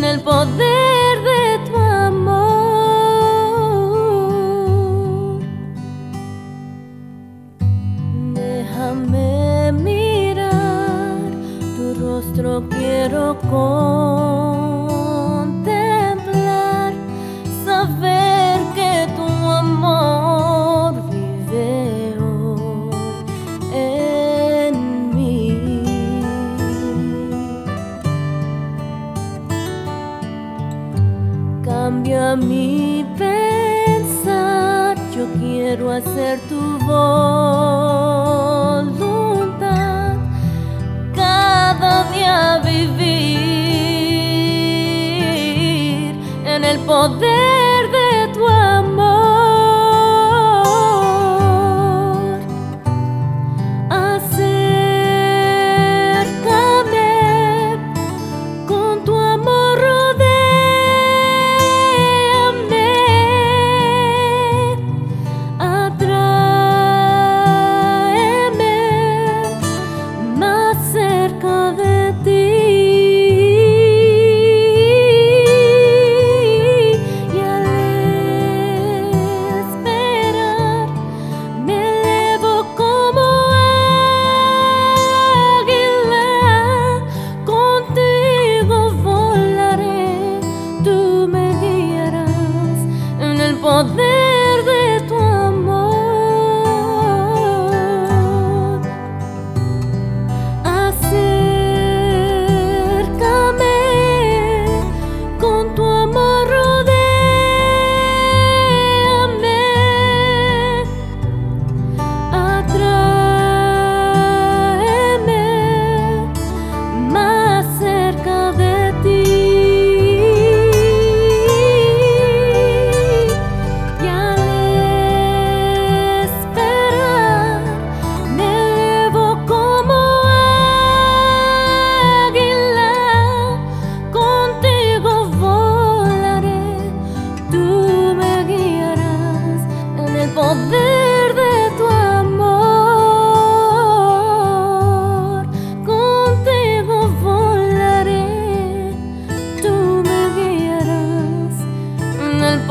en el poder de tu amor. Déjame mirar tu rostro, quiero conocer.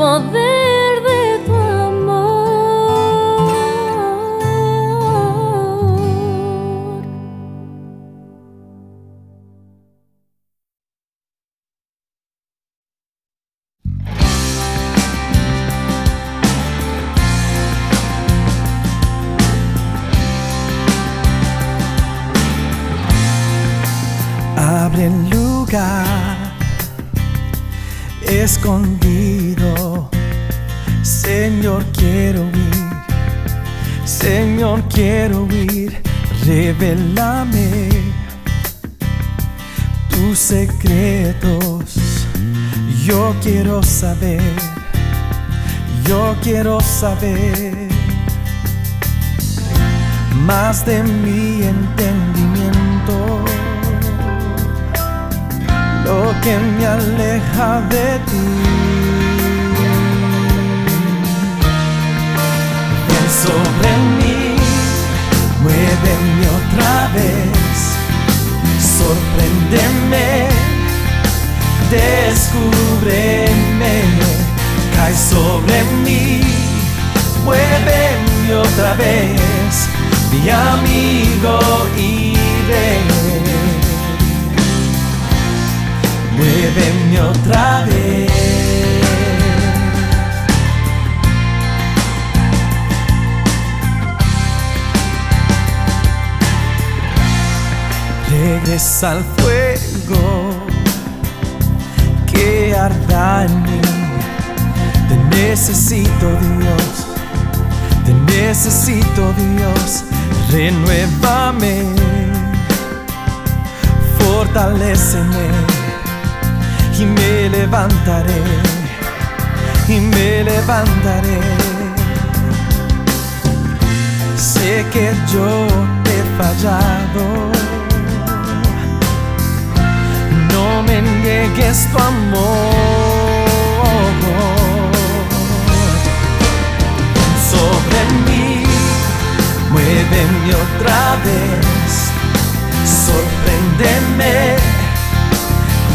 for this. secretos yo quiero saber, yo quiero saber más de mi entendimiento, lo que me aleja de ti. Ven sobre mí, muéveme otra vez sorpréndeme, descúbreme, cae sobre mí, muéveme otra vez, mi amigo iré. Muéveme otra vez. Regresa al fuego que arda en mí. Te necesito, Dios. Te necesito, Dios. Renuévame. Fortaléceme y me levantaré, y me levantaré. Sé que yo he fallado, niegues tu amor. Sobre mí, muéveme otra vez, sorpréndeme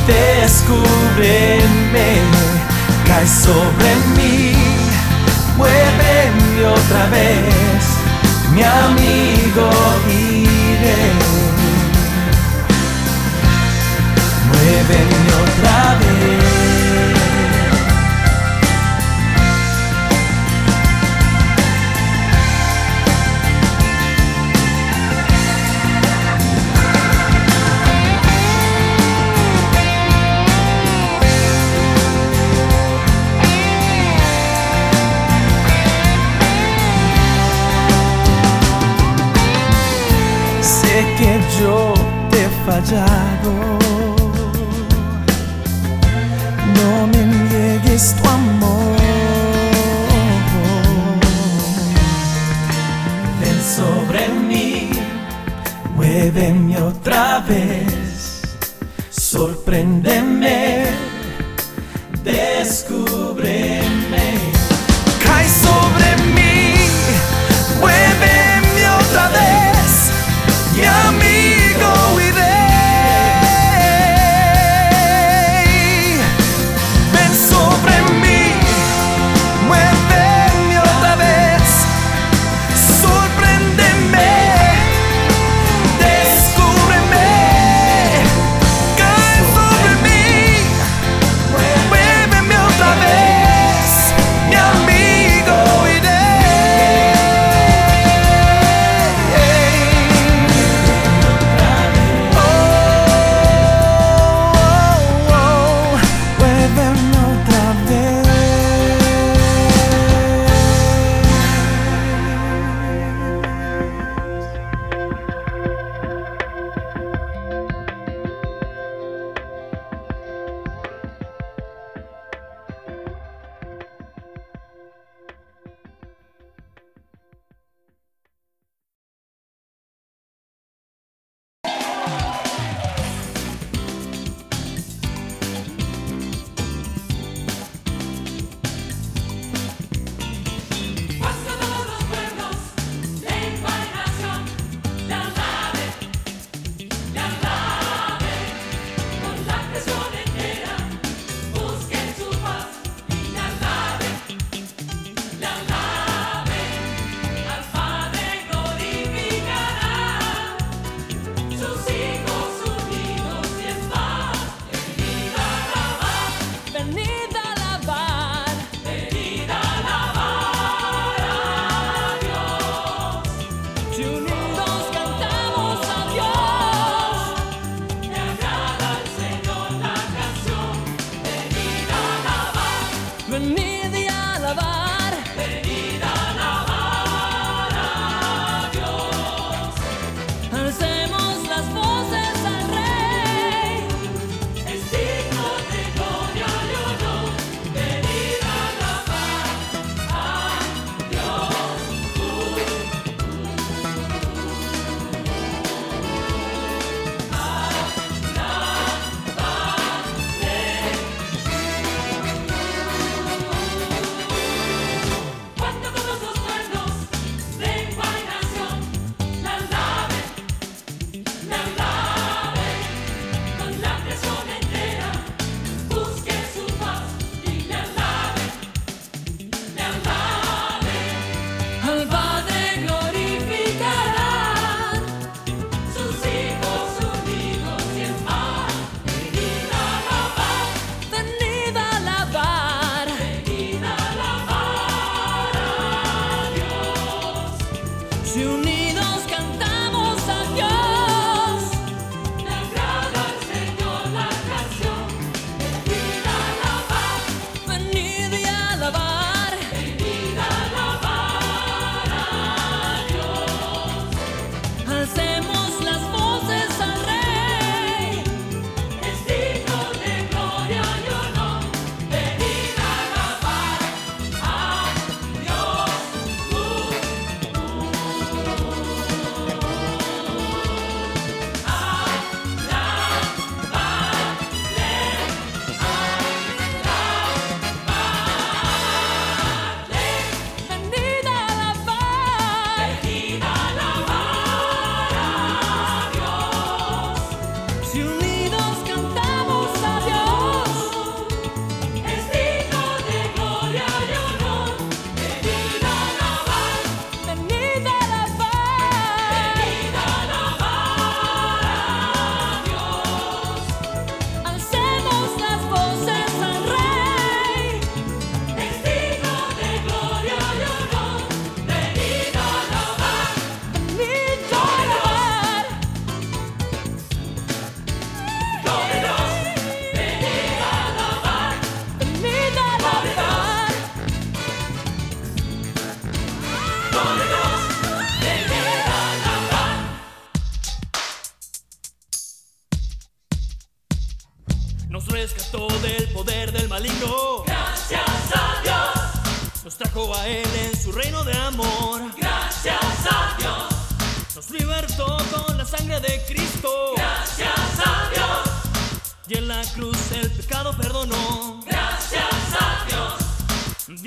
descúbreme, cae sobre mí, muéveme otra vez, mi amigo vez, sorpréndeme, descubre.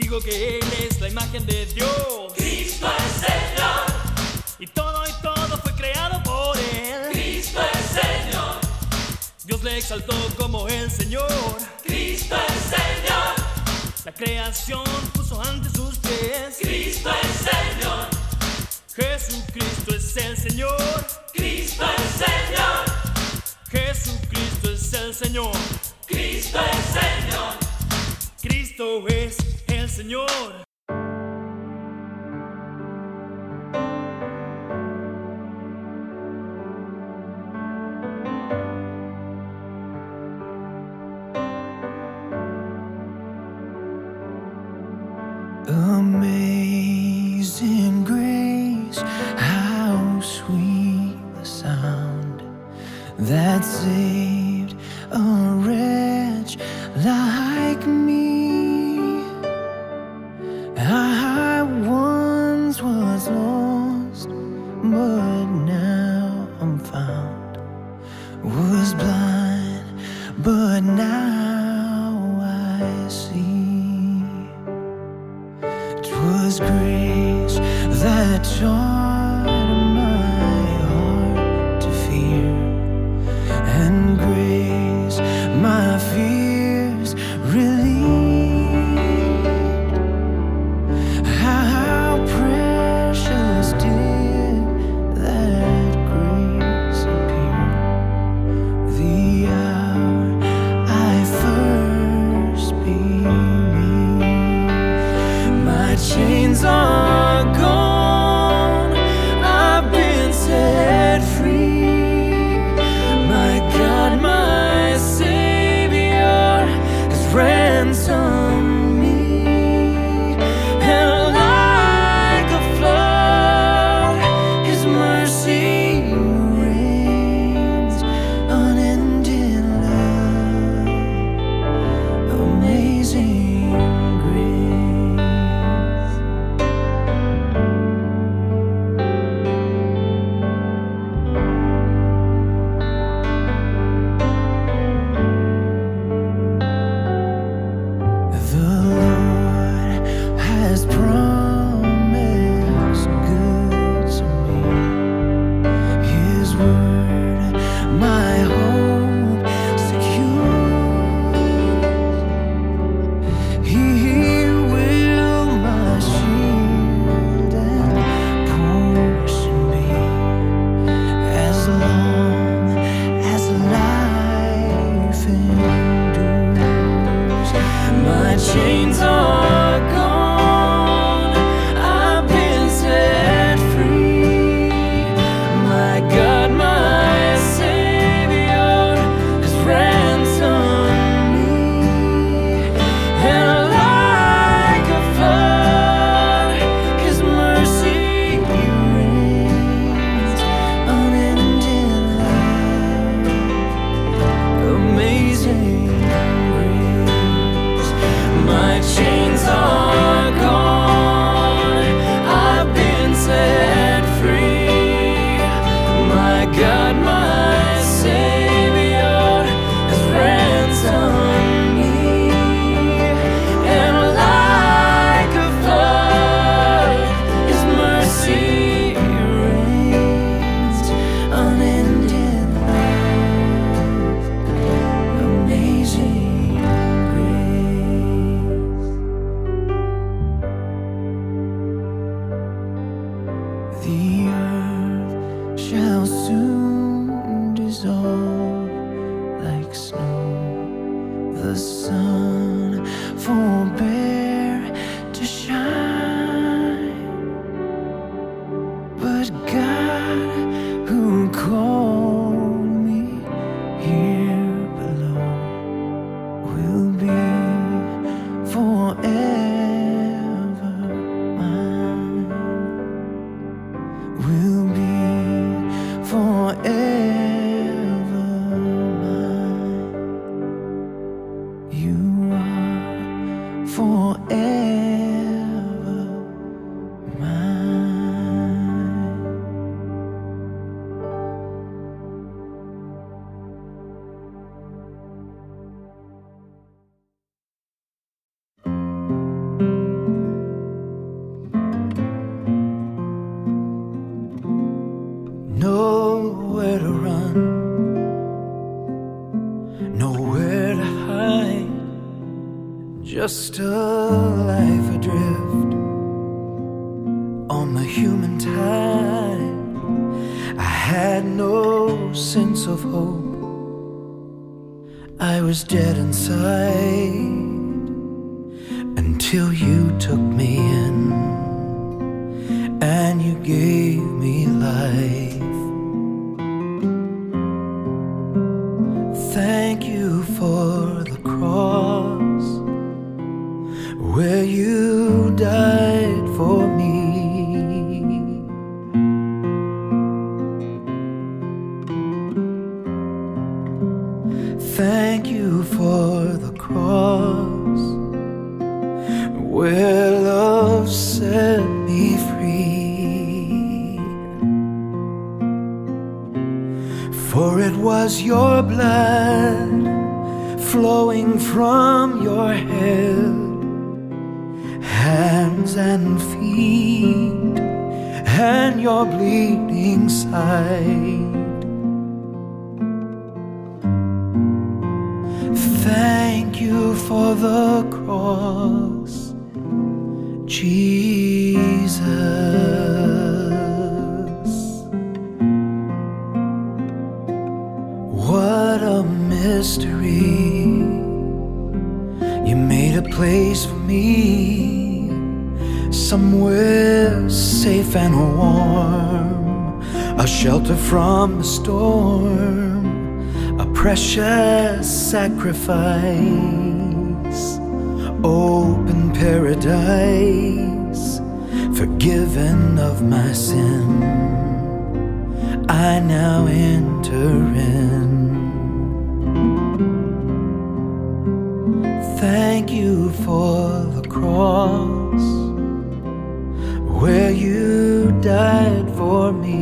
digo que Él es la imagen de Dios. Cristo es Señor. Y todo y todo fue creado por Él. Cristo es Señor. Dios le exaltó como el Señor. Cristo es Señor. La creación puso ante sus pies. Cristo es Señor. Jesucristo es el Señor. Cristo es Señor. Jesucristo es el Señor. Cristo es Señor. Cristo es el Señor. Amazing grace, how sweet the sound that saved a wretch like nowhere to run, nowhere to hide, just a life adrift on the human tide. I had no sense of hope. I was dead inside until you took me in and you gave. Blood flowing from your head, hands and feet, and your bleeding side. Thank you for the cross, Jesus. And warm, a shelter from the storm a precious sacrifice, open paradise, forgiven of my sin. I now enter in. Thank you for the cross where you died for me.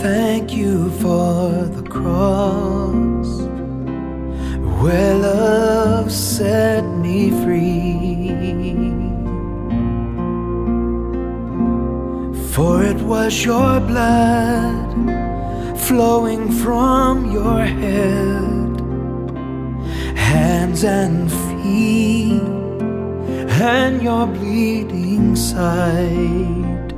Thank you for the cross where love set me free. For it was your blood flowing from your head, hands and feet, and your bleeding side.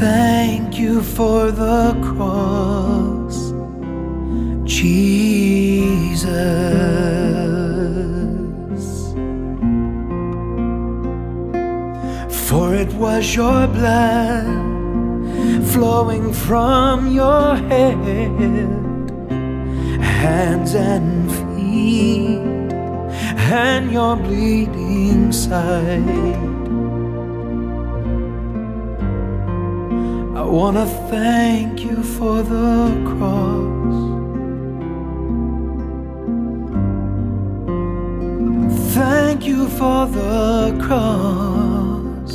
Thank you for the cross, Jesus. For it was your blood flowing from your head, hands and feet, and your bleeding side. I want to thank you for the cross. Thank you for the cross.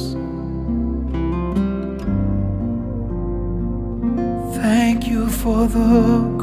Thank you for the